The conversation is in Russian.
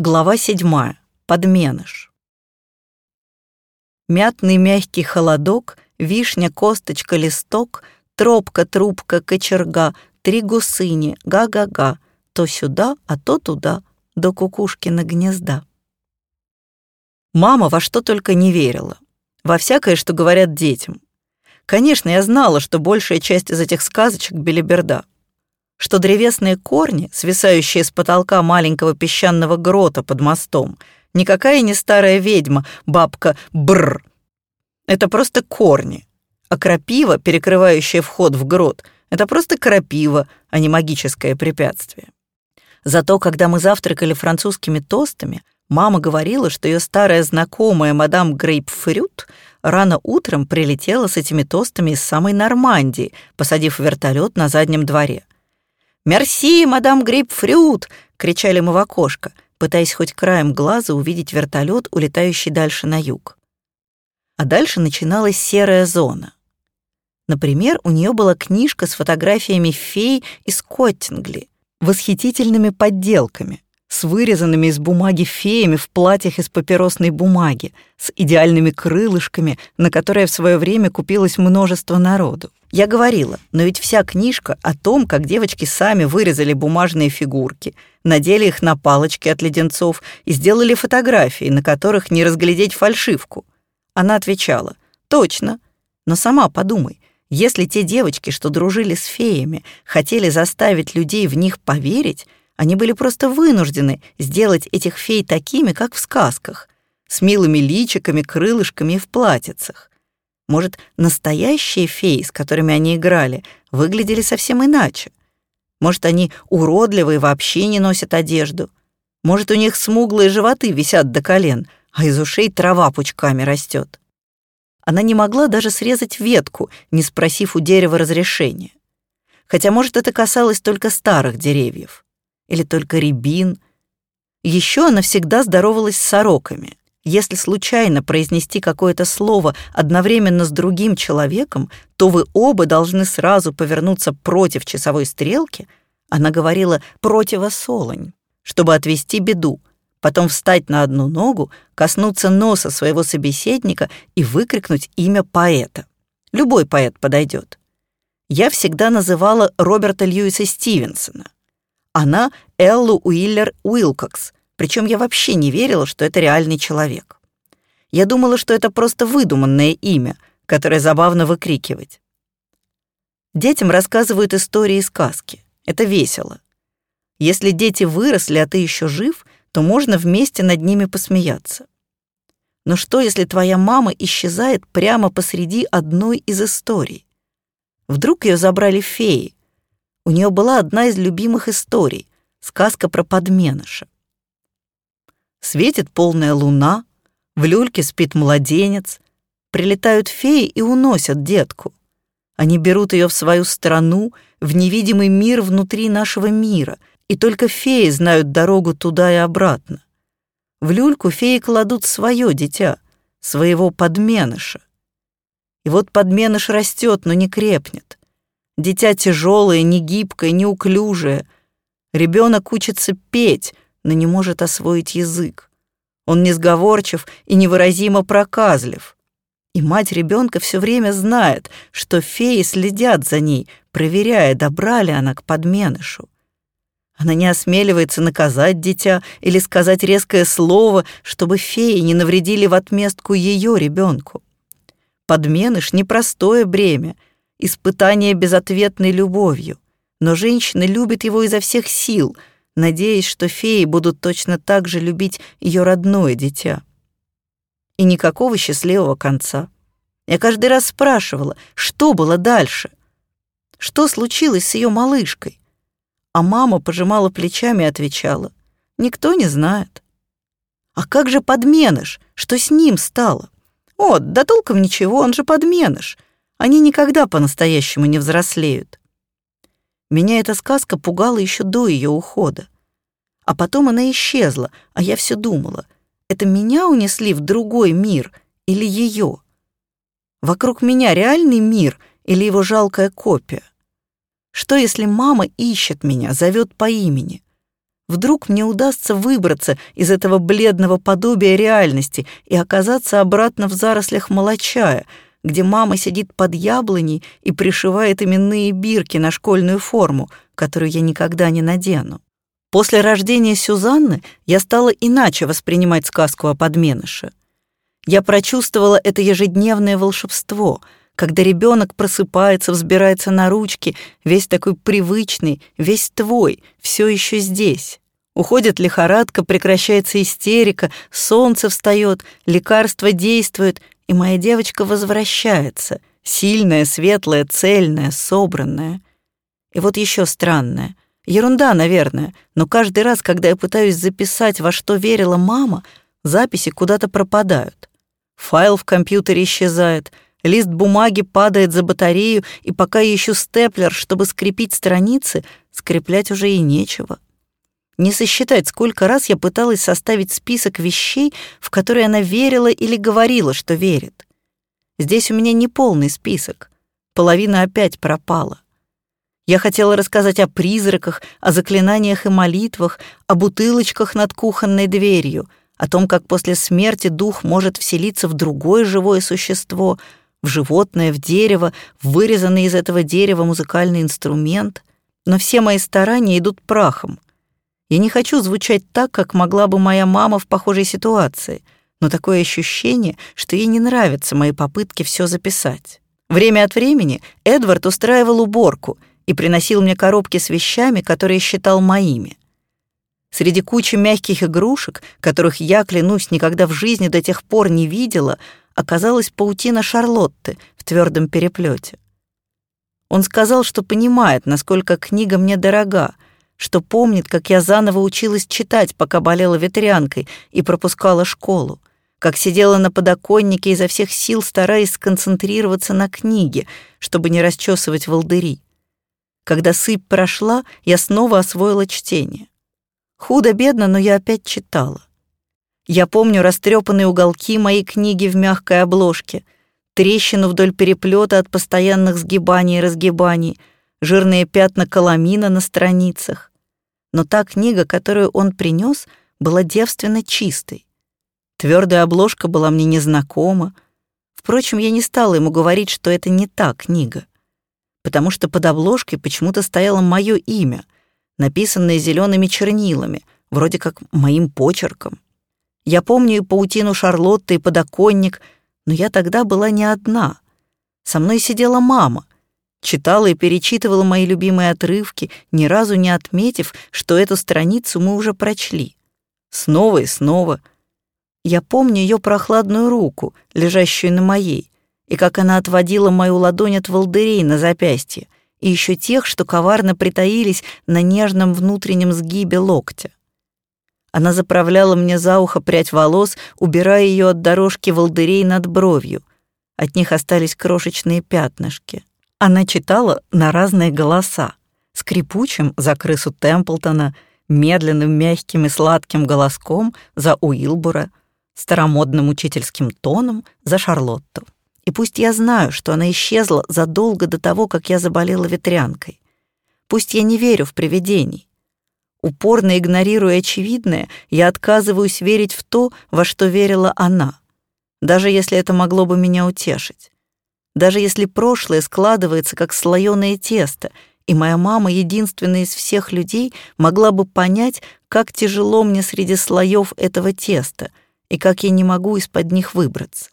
Глава седьмая. Подменыш. Мятный мягкий холодок, вишня, косточка, листок, тропка, трубка, кочерга, три гусыни, га-га-га, то сюда, а то туда, до кукушкина гнезда. Мама во что только не верила. Во всякое, что говорят детям. Конечно, я знала, что большая часть из этих сказочек — белиберда что древесные корни, свисающие с потолка маленького песчаного грота под мостом, никакая не старая ведьма, бабка Бр. Это просто корни. А крапива, перекрывающая вход в грот, это просто крапива, а не магическое препятствие. Зато, когда мы завтракали французскими тостами, мама говорила, что ее старая знакомая мадам Грейпфрют рано утром прилетела с этими тостами из самой Нормандии, посадив вертолет на заднем дворе. «Мерси, мадам Грейпфрют!» — кричали мы в окошко, пытаясь хоть краем глаза увидеть вертолет, улетающий дальше на юг. А дальше начиналась серая зона. Например, у нее была книжка с фотографиями фей из Коттингли, восхитительными подделками — с вырезанными из бумаги феями в платьях из папиросной бумаги, с идеальными крылышками, на которые в свое время купилось множество народу. Я говорила, но ведь вся книжка о том, как девочки сами вырезали бумажные фигурки, надели их на палочки от леденцов и сделали фотографии, на которых не разглядеть фальшивку. Она отвечала, точно, но сама подумай, если те девочки, что дружили с феями, хотели заставить людей в них поверить, они были просто вынуждены сделать этих фей такими, как в сказках, с милыми личиками, крылышками и в платьицах. Может, настоящие феи, с которыми они играли, выглядели совсем иначе. Может, они уродливые вообще не носят одежду. Может, у них смуглые животы висят до колен, а из ушей трава пучками растет. Она не могла даже срезать ветку, не спросив у дерева разрешения. Хотя, может, это касалось только старых деревьев или только рябин. Еще она всегда здоровалась с сороками. Если случайно произнести какое-то слово одновременно с другим человеком, то вы оба должны сразу повернуться против часовой стрелки, она говорила «противосолонь», чтобы отвести беду, потом встать на одну ногу, коснуться носа своего собеседника и выкрикнуть имя поэта. Любой поэт подойдет. Я всегда называла Роберта Льюиса Стивенсона. Она Эллу Уиллер Уилкокс, причем я вообще не верила, что это реальный человек. Я думала, что это просто выдуманное имя, которое забавно выкрикивать. Детям рассказывают истории и сказки. Это весело. Если дети выросли, а ты еще жив, то можно вместе над ними посмеяться. Но что, если твоя мама исчезает прямо посреди одной из историй? Вдруг ее забрали феи, у нее была одна из любимых историй — сказка про подменыша. Светит полная луна, в люльке спит младенец, прилетают феи и уносят детку. Они берут ее в свою страну, в невидимый мир внутри нашего мира, и только феи знают дорогу туда и обратно. В люльку феи кладут свое дитя, своего подменыша. И вот подменыш растет, но не крепнет. Дитя тяжелое, негибкое, неуклюжее. Ребенок учится петь, но не может освоить язык. Он несговорчив и невыразимо проказлив. И мать ребенка все время знает, что феи следят за ней, проверяя, добра ли она к подменышу. Она не осмеливается наказать дитя или сказать резкое слово, чтобы феи не навредили в отместку ее ребенку. Подменыш — непростое бремя — испытание безответной любовью, но женщина любит его изо всех сил, надеясь, что феи будут точно так же любить ее родное дитя. И никакого счастливого конца. Я каждый раз спрашивала, что было дальше? Что случилось с ее малышкой? А мама пожимала плечами и отвечала, никто не знает. А как же подменыш? Что с ним стало? О, да толком ничего, он же подменыш. Они никогда по-настоящему не взрослеют. Меня эта сказка пугала еще до ее ухода. А потом она исчезла, а я все думала, это меня унесли в другой мир или ее? Вокруг меня реальный мир или его жалкая копия? Что, если мама ищет меня, зовет по имени? Вдруг мне удастся выбраться из этого бледного подобия реальности и оказаться обратно в зарослях молочая, где мама сидит под яблоней и пришивает именные бирки на школьную форму, которую я никогда не надену. После рождения Сюзанны я стала иначе воспринимать сказку о подменыше. Я прочувствовала это ежедневное волшебство — когда ребенок просыпается, взбирается на ручки, весь такой привычный, весь твой, все еще здесь. Уходит лихорадка, прекращается истерика, солнце встает, лекарство действует, и моя девочка возвращается, сильная, светлая, цельная, собранная. И вот еще странное. Ерунда, наверное, но каждый раз, когда я пытаюсь записать, во что верила мама, записи куда-то пропадают. Файл в компьютере исчезает — Лист бумаги падает за батарею, и пока я ищу степлер, чтобы скрепить страницы, скреплять уже и нечего. Не сосчитать, сколько раз я пыталась составить список вещей, в которые она верила или говорила, что верит. Здесь у меня не полный список. Половина опять пропала. Я хотела рассказать о призраках, о заклинаниях и молитвах, о бутылочках над кухонной дверью, о том, как после смерти дух может вселиться в другое живое существо — в животное, в дерево, в вырезанный из этого дерева музыкальный инструмент, но все мои старания идут прахом. Я не хочу звучать так, как могла бы моя мама в похожей ситуации, но такое ощущение, что ей не нравятся мои попытки все записать. Время от времени Эдвард устраивал уборку и приносил мне коробки с вещами, которые считал моими. Среди кучи мягких игрушек, которых я, клянусь, никогда в жизни до тех пор не видела, оказалась паутина Шарлотты в твердом переплете. Он сказал, что понимает, насколько книга мне дорога, что помнит, как я заново училась читать, пока болела ветрянкой и пропускала школу, как сидела на подоконнике изо всех сил, стараясь сконцентрироваться на книге, чтобы не расчесывать волдыри. Когда сыпь прошла, я снова освоила чтение. Худо-бедно, но я опять читала. Я помню растрепанные уголки моей книги в мягкой обложке, трещину вдоль переплета от постоянных сгибаний и разгибаний, жирные пятна каламина на страницах. Но та книга, которую он принес, была девственно чистой. Твердая обложка была мне незнакома. Впрочем, я не стала ему говорить, что это не та книга, потому что под обложкой почему-то стояло мое имя, написанное зелеными чернилами, вроде как моим почерком. Я помню и паутину Шарлотты, и подоконник, но я тогда была не одна. Со мной сидела мама, читала и перечитывала мои любимые отрывки, ни разу не отметив, что эту страницу мы уже прочли. Снова и снова. Я помню ее прохладную руку, лежащую на моей, и как она отводила мою ладонь от волдырей на запястье, и еще тех, что коварно притаились на нежном внутреннем сгибе локтя. Она заправляла мне за ухо прядь волос, убирая ее от дорожки волдырей над бровью. От них остались крошечные пятнышки. Она читала на разные голоса. Скрипучим за крысу Темплтона, медленным, мягким и сладким голоском за Уилбура, старомодным учительским тоном за Шарлотту. И пусть я знаю, что она исчезла задолго до того, как я заболела ветрянкой. Пусть я не верю в привидений. Упорно игнорируя очевидное, я отказываюсь верить в то, во что верила она, даже если это могло бы меня утешить. Даже если прошлое складывается как слоёное тесто, и моя мама, единственная из всех людей, могла бы понять, как тяжело мне среди слоев этого теста и как я не могу из-под них выбраться.